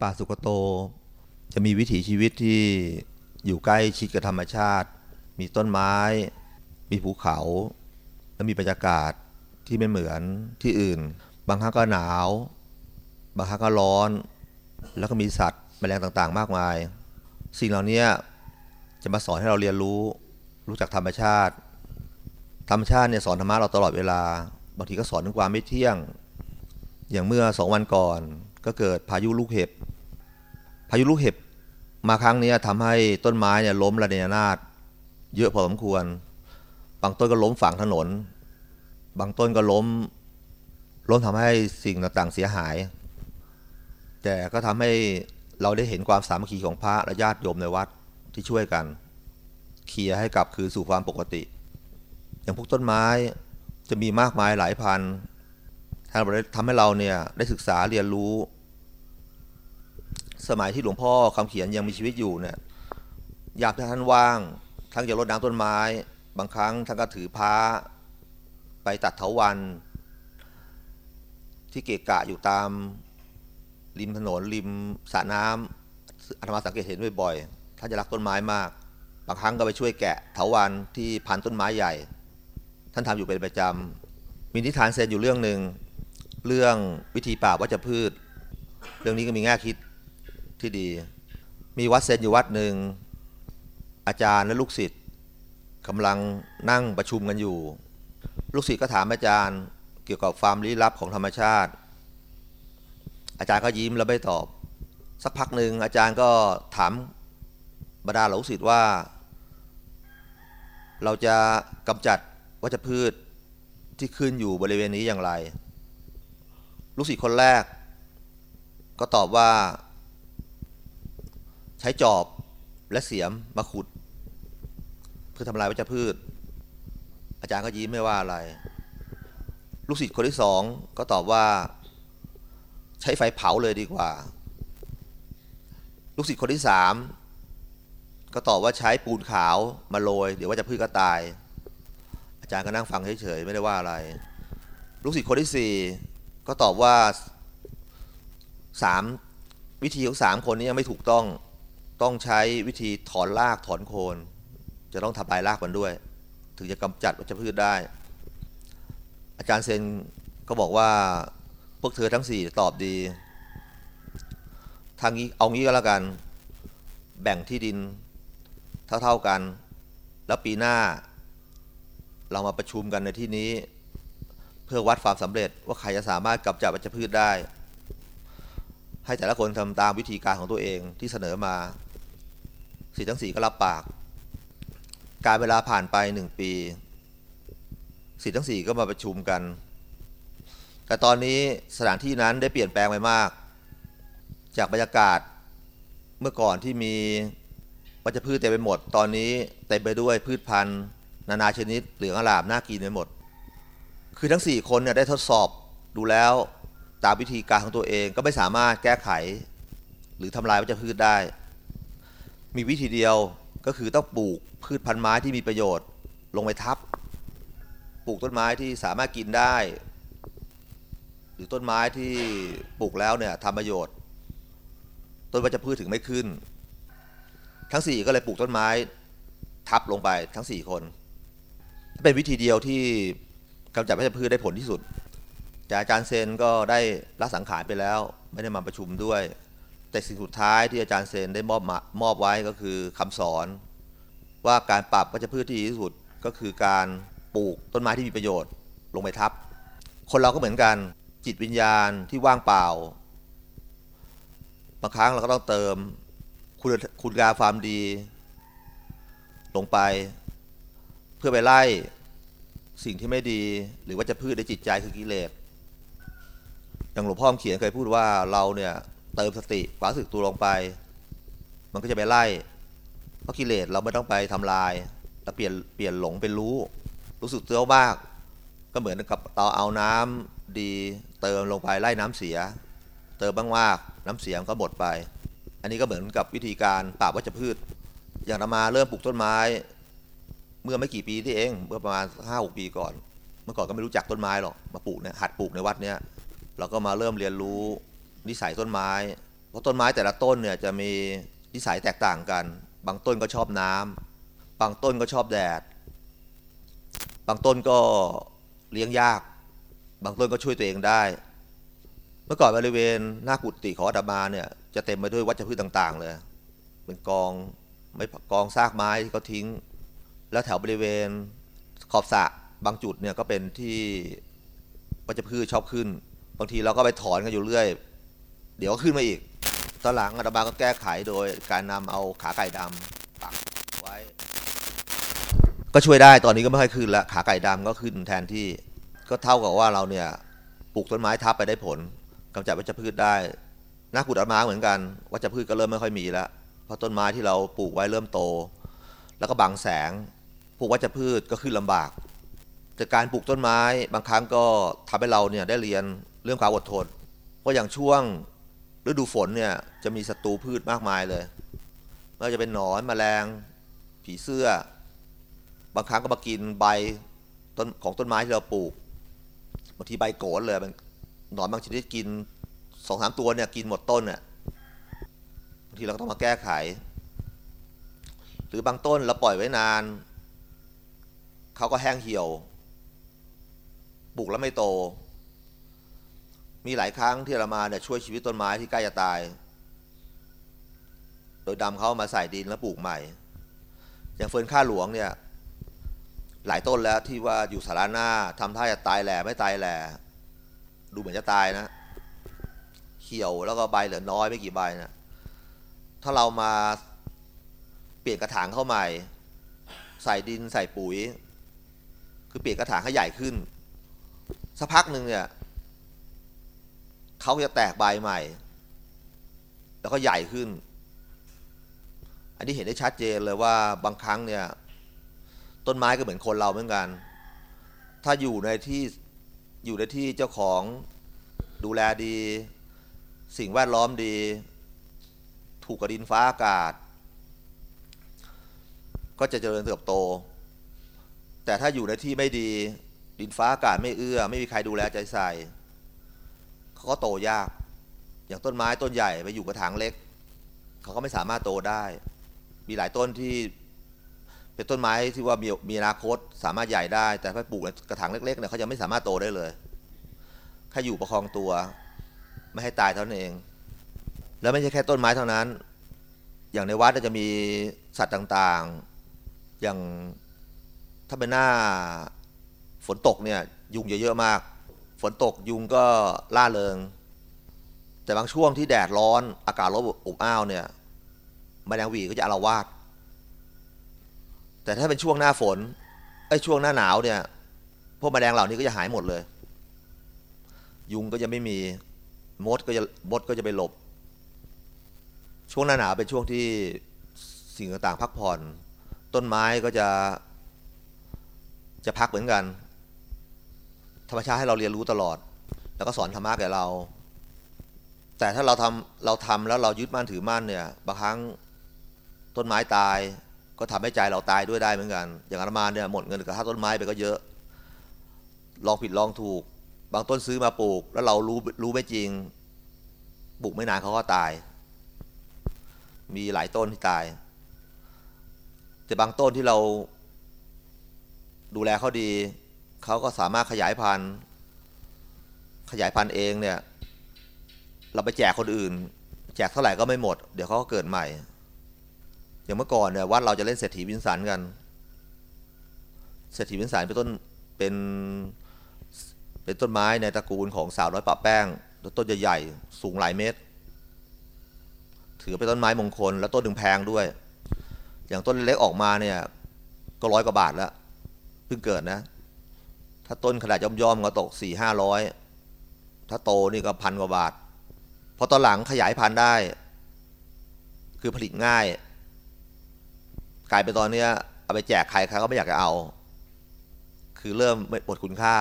ป่าสุกโต จะมีวิถีชีวิตที่อยู่ใกล้ชิดกับธรรมชาติ มีต้นไม้ มีภูเขา และมีบรรยากาศที่ไม่เหมือนที่อื่น บางครั้งก็หนาว บางครั้งก็ร้อน แล้วก็มีสัตว์แมลงต่างๆ มากมาย สิ่งเหล่านี้จะมาสอนให้เราเรียนรู้ รู้จักธรรมชาติ ธรรมชาติเนี่ยสอนธรรมะเราตลอดเวลา บางทีก็สอนถึงความไม่เที่ยง อย่างเมื่อสองวันก่อน ก็เกิดพายุลูกเห็บ พายุลูกเห็บมาครั้งนี้ทำให้ต้นไม้เนี่ยล้มระเนรนาดเยอะพอสมควร บางต้นก็ล้มฝังถนน บางต้นก็ล้ม ล้มทำให้สิ่งต่างๆเสียหาย แต่ก็ทำให้เราได้เห็นความสามัคคีของพระและญาติโยมในวัดที่ช่วยกันเคลียร์ให้กลับคืนสู่ความปกติ อย่างพวกต้นไม้จะมีมากมายหลายพันทำให้เราเนี่ยได้ศึกษาเรียนรู้ สมัยที่หลวงพ่อคำเขียนยังมีชีวิตอยู่เนี่ยอยามที่ท่านว่างทั้งจะรดน้ำต้นไม้ บางครั้งท่านก็ถือพ้าไปตัดเถาวัน ที่เกะกะอยู่ตามริมถนนริมสระน้ำอาตมาสังเกตเห็นบ่อยๆท่านจะรักต้นไม้มาก บางครั้งก็ไปช่วยแกะเถาวันที่พันต้นไม้ใหญ่ ท่านทำอยู่เป็นประจำมีนิทานเซนอยู่เรื่องหนึ่งเรื่องวิธีป่าวัชพืช เรื่องนี้ก็มีแง่คิด ที่ดี มีวัดเซนอยู่วัดหนึ่ง อาจารย์และลูกศิษย์กำลังนั่งประชุมกันอยู่ ลูกศิษย์ก็ถามอาจารย์เกี่ยวกับความลี้ลับของธรรมชาติ อาจารย์ก็ยิ้มแล้วไม่ตอบ สักพักหนึ่งอาจารย์ก็ถามบรรดาลูกศิษย์ว่า เราจะกำจัดวัชพืชที่ขึ้นอยู่บริเวณนี้อย่างไร ลูกศิษย์คนแรก ก็ตอบว่า ใช้จอบและเสียมมาขุด เพื่อทำลายวัชพืช อาจารย์ก็ยิ้มไม่ว่าอะไร ลูกศิษย์คนที่สองก็ตอบว่า ใช้ไฟเผาเลยดีกว่า ลูกศิษย์คนที่สามก็ตอบว่าใช้ปูนขาวมาโรยเดี๋ยวว่าจะพืชก็ตาย อาจารย์ก็นั่งฟังเฉยๆไม่ได้ว่าอะไร ลูกศิษย์คนที่สี่ก็ตอบว่าสามวิธีของสามคนนี้ยังไม่ถูกต้อง ต้องใช้วิธีถอนรากถอนโคน จะต้องทำลายรากมันด้วย ถึงจะกำจัดวัชพืชได้ อาจารย์เซนก็บอกว่าพวกเธอทั้งสี่ตอบดีทางนี้เอางี้ก็แล้วกัน แบ่งที่ดินเท่าๆกัน แล้วปีหน้า เรามาประชุมกันในที่นี้ เพื่อวัดความสำเร็จว่าใครจะสามารถกำจัดวัชพืชได้ ให้แต่ละคนทำตามวิธีการของตัวเองที่เสนอมา สีทั้งสี่ก็รับปาก การเวลาผ่านไปหนึ่งปีสีทั้งสี่ก็มาประชุมกัน แต่ตอนนี้สถานที่นั้นได้เปลี่ยนแปลงไปมาก จากบรรยากาศเมื่อก่อนที่มีวัชพืชเต็มไปหมด ตอนนี้เต็มไปด้วยพืชพันธุ์นานาชนิดเหลืองอลามน่ากินไปหมด คือทั้ง 4 คนเนี่ยได้ทดสอบดูแล้วตามวิธีการของตัวเองก็ไม่สามารถแก้ไข หรือทำลายวัชพืชได้ มีวิธีเดียวก็คือต้องปลูกพืชพันธุ์ไม้ที่มีประโยชน์ ลงไปทับ ปลูกต้นไม้ที่สามารถกินได้ หรือต้นไม้ที่ปลูกแล้วเนี่ยทำประโยชน์ ต้นวัชพืชถึงไม่ขึ้น ทั้งสี่ก็เลยปลูกต้นไม้ทับลงไปทั้งสี่คน เป็นวิธีเดียวที่กำจัดวัชพืชได้ผลที่สุดจากอาจารย์เซนก็ได้ละสังขารไปแล้ว ไม่ได้มาประชุมด้วย แต่สิ่งสุดท้ายที่อาจารย์เซนได้มอบมามอบไว้ก็คือคำสอน ว่าการปรับวัชพืชที่ดีที่สุดก็คือการปลูกต้นไม้ที่มีประโยชน์ลงไปทับ คนเราก็เหมือนกันจิตวิญญาณที่ว่างเปล่าบางครั้งเราก็ต้องเติมคุณคุณงามความดี ลงไป เพื่อไปไล่สิ่งที่ไม่ดีหรือว่าจะพืชในจิตใจคือกิเลสอย่างหลวงพ่อเขียนเคยพูดว่าเราเนี่ย เติมสติความสึกตัวลงไป มันก็จะไปไล่เพราะกิเลสเราไม่ต้องไปทำลายเราเปลี่ยนเปลี่ยนหลงเป็นรู้ รู้สึกตัวมากก็เหมือนกับเตาเอาน้ำดีเติมลงไปไล่น้ำเสีย เติมบ้างมากน้ำเสียก็หมดไป อันนี้ก็เหมือนกับวิธีการปราบวัชพืช อย่างนามาเริ่มปลูกต้นไม้ เมื่อไม่กี่ปีที่เองเมื่อประมาณห้าหกปีก่อน เมื่อก่อนก็ไม่รู้จักต้นไม้หรอกมาปลูกเนี่ยหัดปลูกในวัดเนี้ยเราก็มาเริ่มเรียนรู้ นิสัยต้นไม้ เพราะต้นไม้แต่ละต้นเนี่ยจะมีนิสัยแตกต่างกัน บางต้นก็ชอบน้ำบางต้นก็ชอบแดด บางต้นก็เลี้ยงยาก บางต้นก็ช่วยตัวเองได้ เมื่อก่อนบริเวณหน้ากุฏิของอาตมาเนี่ยจะเต็มไปด้วยวัชพืชต่าง ๆ เลย เป็นกองไม่กองซากไม้ที่เขาทิ้ง แล้วแถวบริเวณขอบสระบางจุดเนี่ยก็เป็นที่วัชพืชชอบขึ้น บางทีเราก็ไปถอนกันอยู่เรื่อย เดี๋ยวขึ้นมาอีก ตอนหลังอาตมาก็แก้ไขโดยการนำเอาขาไก่ดำปักไว้ ก็ช่วยได้ตอนนี้ก็ไม่ค่อยขึ้นละขาไก่ดำก็ขึ้นแทนที่ก็เท่ากับว่าเราเนี่ยปลูกต้นไม้ทับไปได้ผลกำจัดวัชพืชได้หน้ากุดอาตมาเหมือนกันวัชพืชก็เริ่มไม่ค่อยมีแล้วเพราะต้นไม้ที่เราปลูกไว้เริ่มโต แล้วก็บังแสงปลูกวัชพืชก็ขึ้นลำบากจากการปลูกต้นไม้บางครั้งก็ทำให้เราเนี่ยได้เรียนเรื่องความอดทนเพราะอย่างช่วง ฤดูฝนเนี่ยจะมีศัตรูพืชมากมายเลยไม่ว่าจะเป็นหนอนแมลง ผีเสื้อ บางครั้งก็มากินใบต้นของต้นไม้ที่เราปลูกบางทีใบโกนเลยหนอนบางชนิดกินสองสามตัวเนี่ยกินหมดต้นเนี่ยบางทีเราก็ต้องมาแก้ไข หรือบางต้นเราปล่อยไว้นานเขาก็แห้งเหี่ยวปลูกแล้วไม่โต มีหลายครั้งที่เรามาเนี่ยช่วยชีวิตต้นไม้ที่ใกล้จะตาย โดยดำเขามาใส่ดินแล้วปลูกใหม่ อย่างเฟิร์นข้าหลวงเนี่ยหลายต้นแล้วที่ว่าอยู่สาราหน้าทำท่าจะตายแหล่ไม่ตายแหล่ดูเหมือนจะตายนะเขียวแล้วก็ใบเหลือน้อยไม่กี่ใบนะถ้าเรามาเปลี่ยนกระถางเข้าใหม่ ใส่ดินใส่ปุ๋ย คือเปลี่ยนกระถางให้ใหญ่ขึ้น สักพักหนึ่งเนี่ย เขาจะแตกใบใหม่ แล้วก็ใหญ่ขึ้น อันนี้เห็นได้ชัดเจนเลยว่าบางครั้งเนี่ย ต้นไม้ก็เหมือนคนเราเหมือนกัน ถ้าอยู่ในที่อยู่ในที่เจ้าของดูแลดี สิ่งแวดล้อมดี ถูกกับดินฟ้าอากาศ ก็จะเจริญเติบโต แต่ถ้าอยู่ในที่ไม่ดีดินฟ้าอากาศไม่เอื้อ ไม่มีใครดูแลใจใส่ เขาก็โตยาก อย่างต้นไม้ต้นใหญ่ไปอยู่กระถางเล็ก เขาก็ไม่สามารถโตได้ มีหลายต้นที่เป็นต้นไม้ที่ว่ามีมีอนาคตสามารถใหญ่ได้ แต่ถ้าปลูกในกระถางเล็กๆเนี่ยเขายังไม่สามารถโตได้เลยแค่อยู่ประคองตัว ไม่ให้ตายเท่านั้นเอง แล้วไม่ใช่แค่ต้นไม้เท่านั้น อย่างในวัดจะมีสัตว์ต่างๆ อย่างถ้าเป็นหน้าฝนตกเนี่ยยุงเยอะๆมาก ฝนตกยุงก็ล่าเริง แต่บางช่วงที่แดดร้อนอากาศร้อนอบอ้าวเนี่ยแมลงวีก็จะอารวาสแต่ถ้าเป็นช่วงหน้าฝนไอ้ช่วงหน้าหนาวเนี่ยพวกแมลงเหล่านี้ก็จะหายหมดเลย ยุงก็จะไม่มีมดก็จะมดก็จะไปหลบ ช่วงหน้าหนาวเป็นช่วงที่สิ่งต่างๆพักผ่อน ต้นไม้ก็จะจะพักเหมือนกัน ธรรมชาติให้เราเรียนรู้ตลอด แล้วก็สอนธรรมะแก่เรา แต่ถ้าเราทำเราทำแล้วเรายึดมั่นถือมั่นเนี่ยบางครั้งต้นไม้ตาย ก็ทำให้ใจเราตายด้วยได้เหมือนกัน อย่างอาตมาเนี่ยหมดเงินกับค่าต้นไม้ไปก็เยอะลองผิดลองถูก บางต้นซื้อมาปลูก แล้วเรารู้รู้ไม่จริงปลูกไม่นานเขาก็ตาย มีหลายต้นที่ตาย แต่บางต้นที่เราดูแลเขาดี เขาก็สามารถขยายพันธุ์ขยายพันธุ์เองเนี่ย เราไปแจกคนอื่น แจกเท่าไหร่ก็ไม่หมด เดี๋ยวเขาก็เกิดใหม่ อย่างเมื่อก่อนเนี่ยวัดเราจะเล่นเศรษฐีวินสันกัน เศรษฐีวินสันเป็นต้นเป็นเป็นต้นไม้ในตระกูลของสาวน้อยปะแป้งต้นใหญ่ๆสูงหลายเมตร ถือเป็นต้นไม้มงคล แล้วต้นหนึ่งแพงด้วย อย่างต้นเล็กออกมาเนี่ย ก็ร้อยกว่าบาทแล้วเพิ่งเกิดนะ ถ้าต้นขนาดย่อมๆก็ตกสี่ห้าร้อยถ้าโตนี่ก็พันกว่าบาทพอตอนหลังขยายพันธุ์ได้ คือผลิตง่าย กลายเป็นตอนนี้เอาไปแจกใครใครก็ไม่อยากจะเอา คือเริ่มหมดคุณค่า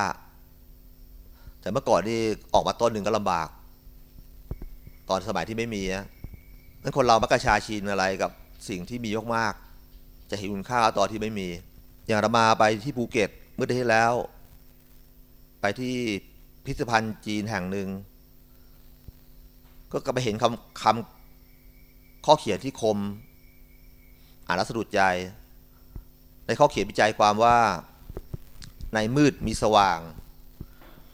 แต่เมื่อก่อนนี่ออกมาต้นหนึ่งก็ลำบาก ตอนสมัยที่ไม่มีนะนั้นคนเรามักกะชาชินอะไรกับสิ่งที่มีมาก จะเห็นคุณค่าตอนที่ไม่มี อย่างเรามาไปที่ภูเก็ตเมื่อเดือนที่แล้ว ไปที่พิพิธภัณฑ์จีนแห่งหนึ่ง ก็กลับไปเห็นคำคำข้อเขียนที่คม อ่านแล้วสะดุดใจ ในข้อเขียนวิจัยความว่า ในมืดมีสว่าง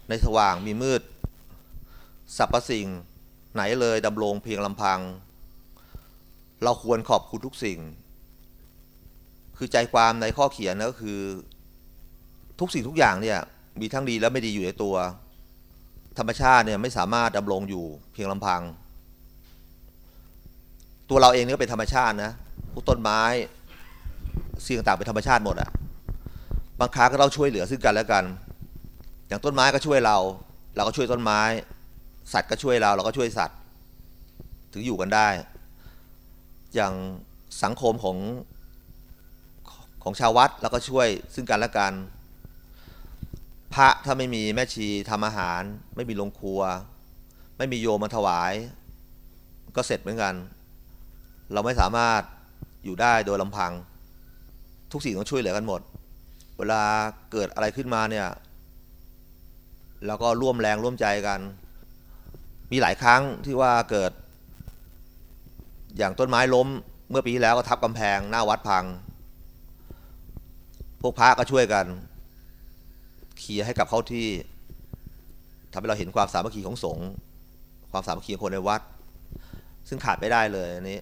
ในสว่างมีมืดสรรพสิ่งไหนเลยดำรงเพียงลำพัง เราควรขอบคุณทุกสิ่ง คือใจความในข้อเขียนก็คือ ทุกสิ่งทุกอย่างเนี่ย มีทั้งดีและไม่ดีอยู่ในตัว ธรรมชาติเนี่ยไม่สามารถดำรงอยู่เพียงลำพัง ตัวเราเองเนี่ยเป็นธรรมชาตินะพวกต้นไม้สิ่งต่างเป็นธรรมชาติหมดอะบางครั้งก็ต้องช่วยเหลือซึ่งกันและกัน อย่างต้นไม้ก็ช่วยเรา เราก็ช่วยต้นไม้ สัตว์ก็ช่วยเรา เราก็ช่วยสัตว์ ถึงอยู่กันได้ อย่างสังคมของของชาววัดเราก็ช่วยซึ่งกันและกัน พระถ้าไม่มีแม่ชีทำอาหาร ไม่มีโรงครัว ไม่มีโยมมาถวาย ก็เสร็จเหมือนกัน เราไม่สามารถอยู่ได้โดยลำพัง ทุกสิ่งต้องช่วยเหลือกันหมด เวลาเกิดอะไรขึ้นมาเนี่ยเราก็ร่วมแรงร่วมใจกัน มีหลายครั้งที่ว่าเกิด อย่างต้นไม้ล้ม เมื่อปีที่แล้วก็ทับกำแพงหน้าวัดพัง พวกพระก็ช่วยกัน เคลียร์ให้กับเข้าที่ทำให้เราเห็นความสามัคคีของสงฆ์ความสามัคคีของคนในวัด ซึ่งขาดไม่ได้เลยอันนี้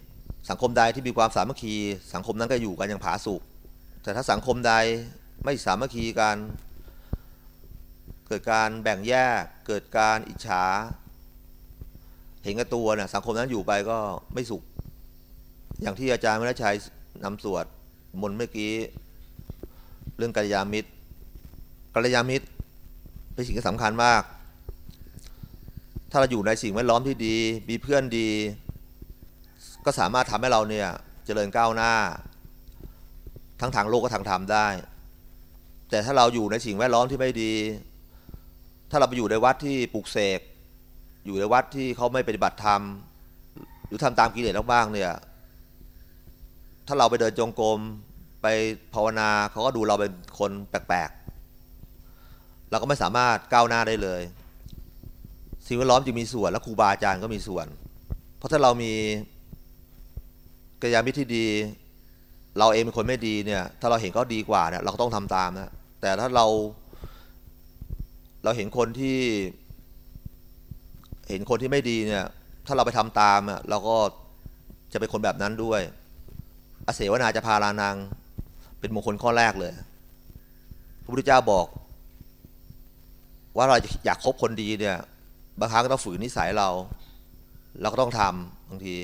สังคมใดที่มีความสามัคคี สังคมนั้นก็อยู่กันอย่างผาสุกแต่ถ้าสังคมใดไม่สามัคคีกันเกิดการแบ่งแยกเกิดการอิจฉา เห็นกับตัวเนี่ยสังคมนั้นอยู่ไปก็ไม่สุข อย่างที่อาจารย์มรชัยนำสวดมนต์เมื่อกี้ เรื่องกัลยาณมิตร กัลยาณมิตรเป็นสิ่งที่สำคัญมาก ถ้าเราอยู่ในสิ่งแวดล้อมที่ดี มีเพื่อนดี ก็สามารถทำให้เราเนี่ยเจริญก้าวหน้า ทั้งทางโลกก็ทางธรรมได้ แต่ถ้าเราอยู่ในสิ่งแวดล้อมที่ไม่ดี ถ้าเราไปอยู่ในวัดที่ปลูกเสก อยู่ในวัดที่เขาไม่ปฏิบัติธรรม หรือทำตามกิเลสบ้างเนี่ย ถ้าเราไปเดินจงกรมไปภาวนาเขาก็ดูเราเป็นคนแปลก เราก็ไม่สามารถก้าวหน้าได้เลย สิ่งแวดล้อมจึงมีส่วนและครูบาอาจารย์ก็มีส่วน เพราะถ้าเรามีกัลยามิตรที่ดี เราเองเป็นคนไม่ดีเนี่ย ถ้าเราเห็นเขาดีกว่าเนี่ยเราก็ต้องทำตามนะแต่ถ้าเรา เราเห็นคนที่ เห็นคนที่ไม่ดีเนี่ย ถ้าเราไปทำตามอะเราก็จะเป็นคนแบบนั้นด้วยอเสวนาจะพาลานัง เป็นมงคลข้อแรกเลย พระพุทธเจ้าบอก ว่าเราอยากคบคนดีเนี่ย บางครั้งก็ต้องฝืนนิสัยเรา เราก็ต้องทำบางที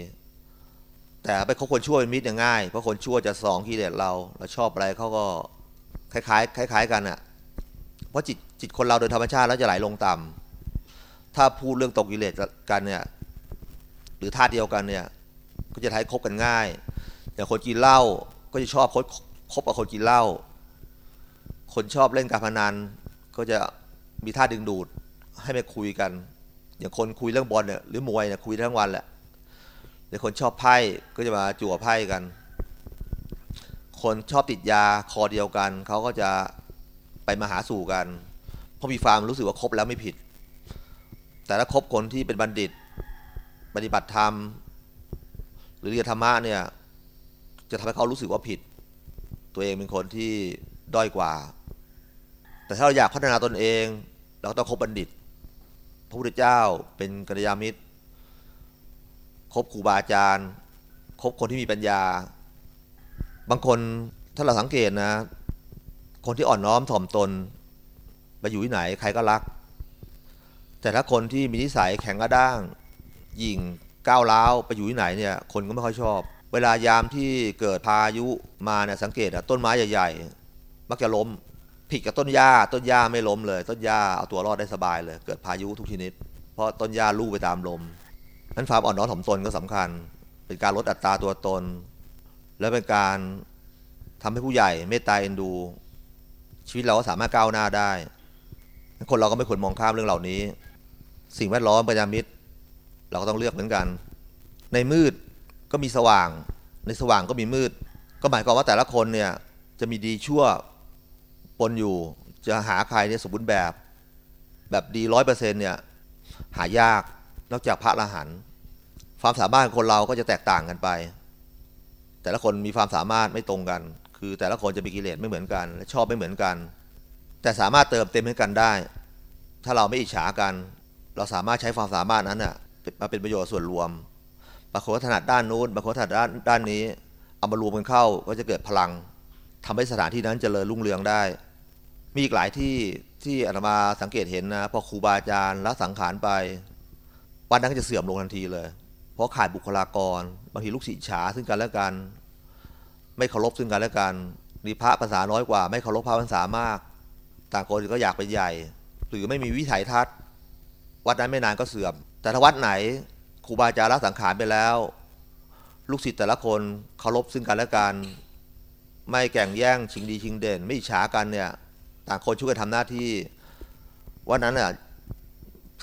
แต่ไปคบคนชั่วเป็นมิตรเนี่ยง่าย เพราะคนชั่วจะสองกิเลสเรา เราชอบอะไรเขาก็คล้ายๆคล้าย ๆ กันอะ่ะ เพราะจิตจิตคนเราโดยธรรมชาติแล้วจะไหลลงต่ำถ้าพูดเรื่องตกกิเลสกันเนี่ย หรือธาเดียวกันเนี่ย ก็จะทำให้คบกันง่าย อย่างคนกินเหล้าก็จะชอบคบคบกับคนกินเหล้า คนชอบเล่นการพนันก็จะ มีท่าดึงดูด ให้ไปคุยกัน อย่างคนคุยเรื่องบอลเนี่ยหรือมวยเนี่ยคุยทั้งวันแหละแต่คนชอบไพ่ก็จะมาจั่วไพ่กัน คนชอบติดยาคอเดียวกันเขาก็จะไปมาหาสู่กันเพราะมีความรู้สึกว่าครบแล้วไม่ผิด แต่ถ้าคบคนที่เป็นบัณฑิต ปฏิบัติธรรม หรือเรียนธรรมะเนี่ยจะทำให้เขารู้สึกว่าผิด ตัวเองเป็นคนที่ด้อยกว่า แต่ถ้าเราอยากพัฒนาตนเอง เราต้องคบบัณฑิต พระพุทธเจ้าเป็นกัลยาณมิตร คบครูบาอาจารย์ คบคนที่มีปัญญา บางคนถ้าเราสังเกตนะ คนที่อ่อนน้อมถ่อมตนไปอยู่ที่ไหนใครก็รัก แต่ถ้าคนที่มีนิสัยแข็งกระด้างยิ่งก้าวร้าวไปอยู่ที่ไหนเนี่ย คนก็ไม่ค่อยชอบ เวลายามที่เกิดพายุมาเนี่ยสังเกตอะต้นไม้ใหญ่ ๆ มักจะล้ม ผิดกับต้นหญ้าต้นหญ้าไม่ล้มเลย ต้นหญ้าเอาตัวรอดได้สบายเลย เกิดพายุทุกชนิด เพราะต้นหญ้าลู่ไปตามลมนั้นความอ่อนน้อมถ่อมตนก็สำคัญ เป็นการลดอัตราตัวตน และเป็นการทำให้ผู้ใหญ่เมตตาเอ็นดู ชีวิตเราก็สามารถก้าวหน้าได้ คนเราก็ไม่ควรมองข้ามเรื่องเหล่านี้ สิ่งแวดล้อมปัญญามิตร เราก็ต้องเลือกเหมือนกัน ในมืดก็มีสว่าง ในสว่างก็มีมืด ก็หมายความว่าแต่ละคนเนี่ยจะมีดีชั่ว ปนอยู่ จะหาใครเนี่ยสมบูรณ์แบบ แบบดีร้อยเปอร์เซ็นเนี่ยหายากนอกจากพระละหันฝความสามารถของคนเราก็จะแตกต่างกันไป แต่ละคนมีความสามารถไม่ตรงกัน คือแต่ละคนจะมีกิเลสไม่เหมือนกัน และชอบไม่เหมือนกัน แต่สามารถเติมเต็มให้กันได้ ถ้าเราไม่อิจฉากัน เราสามารถใช้ความสามารถนั้นน่ะมาเป็นประโยชน์ส่วนรวมบางคนถนัดด้านนู้นบางคนถนัดด้านด้านนี้ เอามารวมกันเข้าก็จะเกิดพลังทำให้สถานที่นั้นจเจริญรุ่งเรืองได้ มีอีกหลายที่ที่อาตมาสังเกตเห็นนะพอครูบาอาจารย์ละสังขารไปวัดนั้นก็จะเสื่อมลงทันทีเลย เพราะขาดบุคลากร บางทีลูกศิษย์ฉาซึ่งกันและกัน ไม่เคารพซึ่งกันและกันมีพระภาษาน้อยกว่า ไม่เคารพพระภาษามาก ต่างคนก็อยากเป็นใหญ่ หรือไม่มีวิถัยทัศน์ วัดนั้นไม่นานก็เสื่อม แต่ถ้าวัดไหนครูบาอาจารย์ละสังขารไปแล้ว ลูกศิษย์แต่ละคนเคารพซึ่งกันและกัน ไม่แก่งแย่งชิงดีชิงเด่น ไม่ฉากันเนี่ย ต่างคนช่วยกันทำหน้าที่ วัดนั้นน่ะ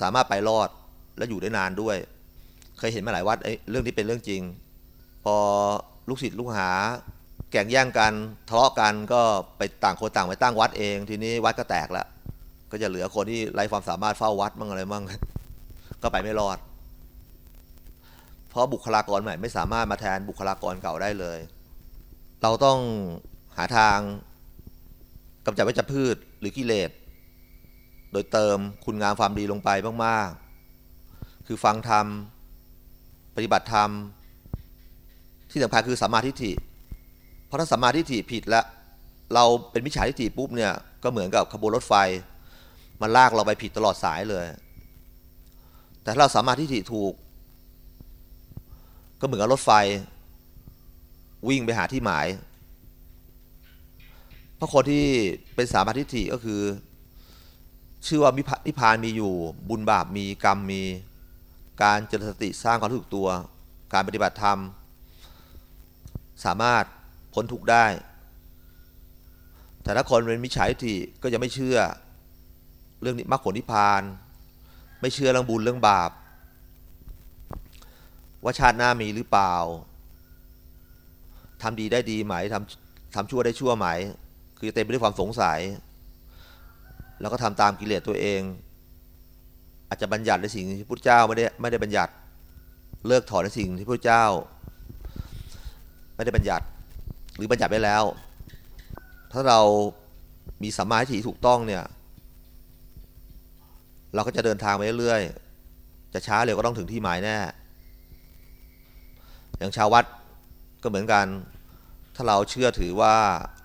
สามารถไปรอดและอยู่ได้นานด้วย เคยเห็นมาหลายวัดเรื่องที่เป็นเรื่องจริง พอลูกศิษย์ลูกหา แก่งแย่งกันทะเลาะกันก็ไปต่างคนต่างไปตั้งวัดเอง ทีนี้วัดก็แตกแล้วก็จะเหลือคนที่ไร้ความสามารถเฝ้าวัดมั่งอะไรมั่งก็ไปไม่รอด เพราะบุคลากรใหม่ไม่สามารถมาแทนบุคลากรเก่าได้เลย เราต้องหาทาง กำจัดวัชพืชหรือกิเลสโดยเติมคุณงามความดีลงไปมากๆ คือฟังธรรม ปฏิบัติธรรม ที่สำคัญคือสัมมาทิฏฐิ เพราะถ้าสัมมาทิฏฐิผิดแล้วเราเป็นมิจฉาทิฏฐิปุ๊บเนี่ย ก็เหมือนกับขบวนรถไฟ มันลากเราไปผิดตลอดสายเลย แต่ถ้าเราสัมมาทิฏฐิถูก ก็เหมือนกับรถไฟ วิ่งไปหาที่หมาย ราะคนที่เป็นสามาทิฏฐิก็คือ ชื่อว่านิพพานมีอยู่ บุญบาปมีกรรมมีการเจริญสติสร้างความรู้สึกตัว การปฏิบัติธรรม สามารถพ้นทุกข์ได้ แต่ถ้าคนเป็นมิจฉาทิฏฐิก็จะไม่เชื่อ เรื่องมรรคผลนิพพาน ไม่เชื่อเรื่องบุญเรื่องบาป ว่าชาติหน้ามีหรือเปล่าทำดีได้ดีไหมทำทำชั่วได้ชั่วไหม คือเต็มไปด้วยความสงสัย แล้วก็ทำตามกิเลสตัวเอง อาจจะบัญญัติในสิ่งที่พุทธเจ้าไม่ได้ไม่ได้บัญญัติ เลิกถอนในสิ่งที่พุทธเจ้า ไม่ได้บัญญัติ หรือบัญญัติไปแล้ว ถ้าเรามีสัมมาทิฏฐิถูกต้องเนี่ย เราก็จะเดินทางไปเรื่อยๆจะช้าเร็วก็ต้องถึงที่หมายแน่อย่างชาววัดก็เหมือนกัน ถ้าเราเชื่อถือว่า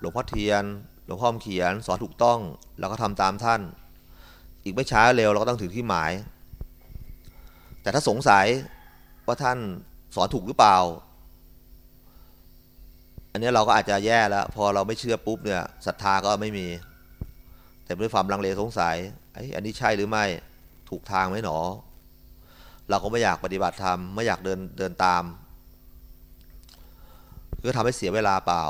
หลวงพ่อเทียน หลวงพ่อเขียนสอนถูกต้องเราก็ทำตามท่าน อีกไม่ช้าเร็วเราก็ต้องถึงที่หมาย แต่ถ้าสงสัยว่าท่านสอนถูกหรือเปล่า อันนี้เราก็อาจจะแย่แล้ว พอเราไม่เชื่อปุ๊บเนี่ยศรัทธาก็ไม่มี แต่ด้วยความลังเลสงสัยไอ้อันนี้ใช่หรือไม่ถูกทางไหมหนอ เราก็ไม่อยากปฏิบัติธรรมไม่อยากเดินเดินตาม ก็ทำให้เสียเวลาเปล่า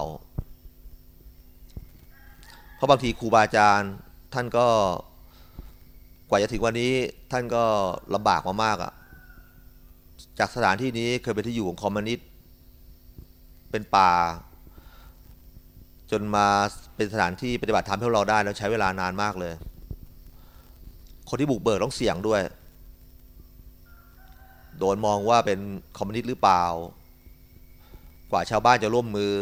เพราะบางทีครูบาอาจารย์ท่านก็กว่าจะถึงวันนี้ท่านก็ลำบากมามากอะ่ะ จากสถานที่นี้เคยเป็นที่อยู่ของคอมมิวนิสต์เป็นป่า จนมาเป็นสถานที่ปฏิบัติธรรมให้เราได้แล้วใช้เวลานานมากเลย คนที่บุกเบิกต้องเสี่ยงด้วย โดนมองว่าเป็นคอมมิวนิสต์หรือเปล่า กว่าชาวบ้านจะร่วมมือ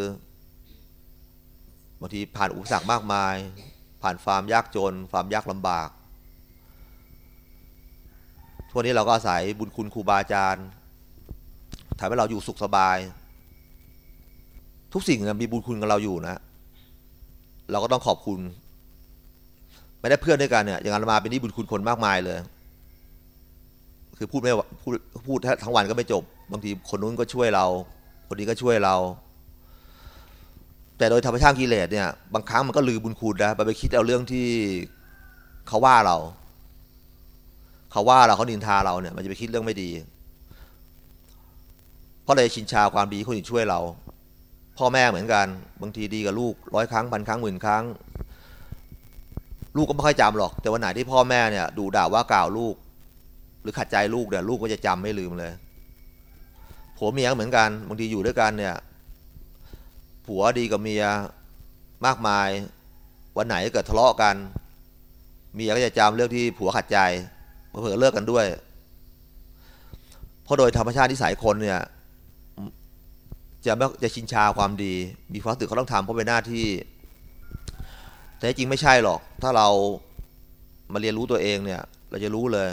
บางทีผ่านอุปสรรคมากมาย ผ่านความยากจน ความยากลำบากทุกนี้เราก็อาศัยบุญคุณครูบาอาจารย์ทำให้เราอยู่สุขสบาย ทุกสิ่งมีบุญคุณกับเราอยู่นะ เราก็ต้องขอบคุณ ไม่ได้เพื่อนด้วยกันเนี่ยอย่างอามาเป็นนี่บุญคุณคนมากมายเลย คือพูดไม่พูดพูดทั้งวันก็ไม่จบ บางทีคนนู้นก็ช่วยเรา คนนี้ก็ช่วยเรา แต่โดยธรรมชาติกิเลสเนี่ยบางครั้งมันก็ลือบุญคุณนะไปคิดเอาเรื่องที่เขาว่าเรา เขาว่าเราเขานินทาเราเนี่ย มันจะไปคิดเรื่องไม่ดี เพราะเลยชินชาความดีคนอื่นช่วยเรา พ่อแม่เหมือนกันบางทีดีกับลูกร้อยครั้งพันครั้งหมื่นครั้ง ลูกก็ไม่ค่อยจำหรอก แต่วันไหนที่พ่อแม่เนี่ยดูด่าว่ากล่าวลูก หรือขัดใจลูกเนี่ยลูกก็จะจำไม่ลืมเลย ผัวเมียก็เหมือนกันบางทีอยู่ด้วยกันเนี่ยผัวดีกับเมียมากมาย วันไหนเกิดทะเลาะกันเมียก็จะจำเรื่องที่ผัวขัดใจเผื่อเลิกกันด้วยเพราะโดยธรรมชาติที่สายคนเนี่ยจะไม่จะชินชาความดี มีความรู้สึกเขาต้องทำเพราะเป็นหน้าที่ แต่จริงไม่ใช่หรอก ถ้าเรามาเรียนรู้ตัวเองเนี่ย เราจะรู้เลย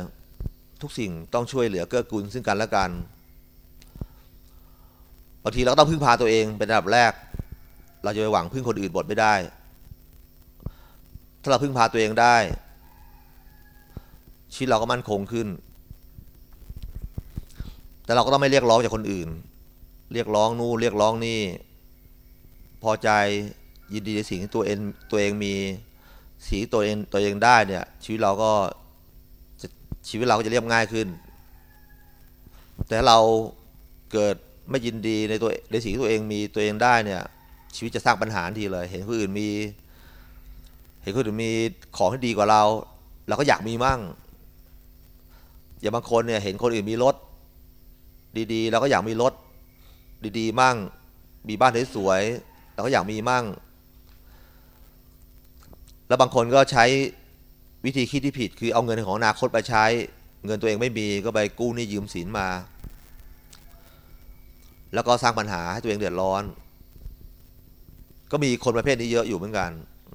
ทุกสิ่งต้องช่วยเหลือเกื้อกูลซึ่งกันและกัน บางทีเราก็ต้องพึ่งพาตัวเองเป็นระดับแรก เราจะไปหวังพึ่งคนอื่นบทไม่ได้ ถ้าเราพึ่งพาตัวเองได้ ชีวิตเราก็มั่นคงขึ้น แต่เราก็ต้องไม่เรียกร้องจากคนอื่น เรียกร้องนู่นเรียกร้องนี่ พอใจยินดีในสิ่งที่ตัวเองตัวเองมีสิ่งตัวเองตัวเองได้เนี่ยชีวิตเราก็ชีวิตเราก็จะเรียบง่ายขึ้น แต่เราเกิด ไม่ยินดีในตัวในสิ่งที่ตัวเองมีตัวเองได้เนี่ย ชีวิตจะสร้างปัญหาทีเลย เห็นคนอื่นมี เห็นคนอื่นมีของที่ดีกว่าเราเราก็อยากมีมั่ง อย่างบางคนเนี่ยเห็นคนอื่นมีรถ ดีๆเราก็อยากมีรถ ดีๆ มั่ง มีบ้านสวยๆเราก็อยากมีมั่ง แล้วบางคนก็ใช้วิธีคิดที่ผิด คือเอาเงินของอนาคตไปใช้ เงินตัวเองไม่มีก็ไปกู้หนี้ยืมสินมา แล้วก็สร้างปัญหาให้ตัวเองเดือดร้อน ก็มีคนประเภทนี้เยอะอยู่เหมือนกัน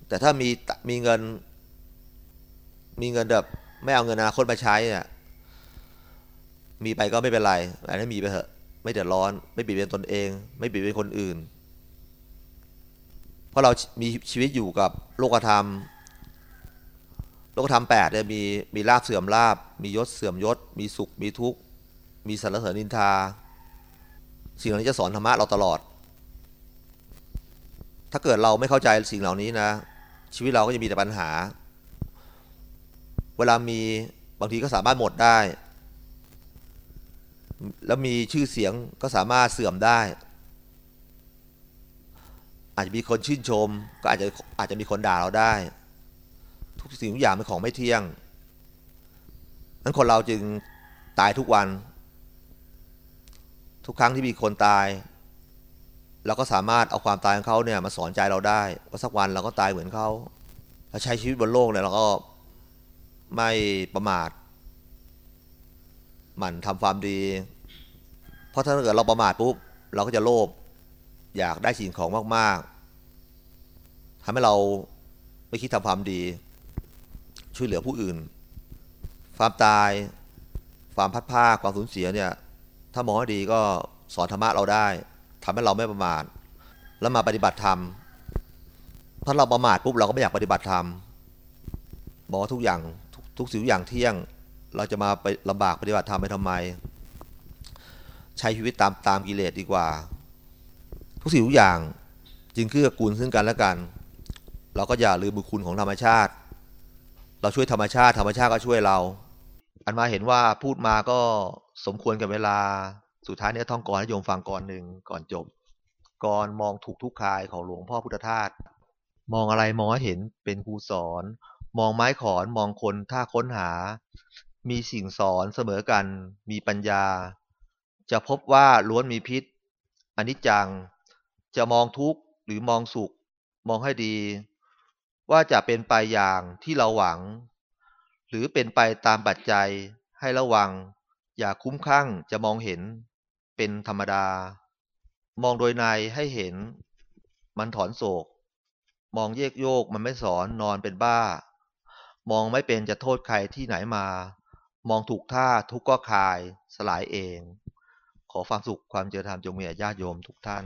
แต่ถ้ามีมีเงิน มีเงินแบบไม่เอาเงินอนาคตมาใช้เนี่ยมีไปก็ไม่เป็นไรแต่ถ้ามีไปเถอะ ไม่เดือดร้อน ไม่บีบเบียนตนเอง ไม่บีบเบียนคนอื่น เพราะเรามีชีวิตอยู่กับโลกธรรม โลกธรรมแปดเนี่ยมีมีลาบเสื่อมลาบ มียศเสื่อมยศ มีสุข มีทุกข์ มีสรรเสริญนินทา สิ่งเหล่านี้จะสอนธรรมะเราตลอด ถ้าเกิดเราไม่เข้าใจสิ่งเหล่านี้นะ ชีวิตเราก็จะมีแต่ปัญหา เวลามีบางทีก็สามารถหมดได้ แล้วมีชื่อเสียงก็สามารถเสื่อมได้ อาจจะมีคนชื่นชม ก็อาจจะอาจจะมีคนด่าเราได้ ทุกสิ่งทุกอย่างเป็นของไม่เที่ยงนั้นคนเราจึงตายทุกวัน ทุกครั้งที่มีคนตาย เราก็สามารถเอาความตายของเขาเนี่ยมาสอนใจเราได้ว่าสักวันเราก็ตายเหมือนเขาเราใช้ชีวิตบนโลกเนี่ยเราก็ไม่ประมาทหมั่นทำความดี เพราะถ้าเกิดเราประมาทปุ๊บเราก็จะโลภอยากได้สิ่งของมากๆทำให้เราไม่คิดทำความดี ช่วยเหลือผู้อื่น ความตาย ความพัดผ้าความสูญเสียเนี่ย ถ้ามองให้ดีก็สอนธรรมะเราได้ทำให้เราไม่ประมาทแล้วมาปฏิบัติธรรมถ้าเราประมาทปุ๊บเราก็ไม่อยากปฏิบัติธรรมบอกทุกอย่างทุกทุกสิ่งทุกอย่างเที่ยง เราจะมาไปลำบากปฏิบัติธรรมไปทำไม ใช้ชีวิตตามตามกิเลสดีกว่า ทุกสิ่งทุกอย่างจึงเกื้อกูลซึ่งกันและกัน เราก็อย่าลืมบุญคุณของธรรมชาติ เราช่วยธรรมชาติ ธรรมชาติก็ช่วยเรา อันมาเห็นว่าพูดมาก็ สมควรกับเวลาสุดท้ายเนี้ยท่องกรให้โยมฟังก่อนหนึ่งก่อนจบก่อนมองถูกทุกคายของหลวงพ่อพุทธทาสมองอะไรมองให้เห็นเป็นครูสอน มองไม้ขอนมองคนถ้าค้นหา มีสิ่งสอนเสมอกัน มีปัญญา จะพบว่าล้วนมีพิษอนิจจัง จะมองทุกข์หรือมองสุข มองให้ดี ว่าจะเป็นไปอย่างที่เราหวัง หรือเป็นไปตามปัจจัยให้ระวัง อย่าคุ้มข้างจะมองเห็น เป็นธรรมดา มองโดยในให้เห็น มันถอนโศก มองเยกโยกมันไม่สอนนอนเป็นบ้า มองไม่เป็นจะโทษใครที่ไหนมา มองถูกท่าทุกก็คลายสลายเอง ขอความสุขความเจริญธรรมจงมีแก่ญาติโยมทุกท่าน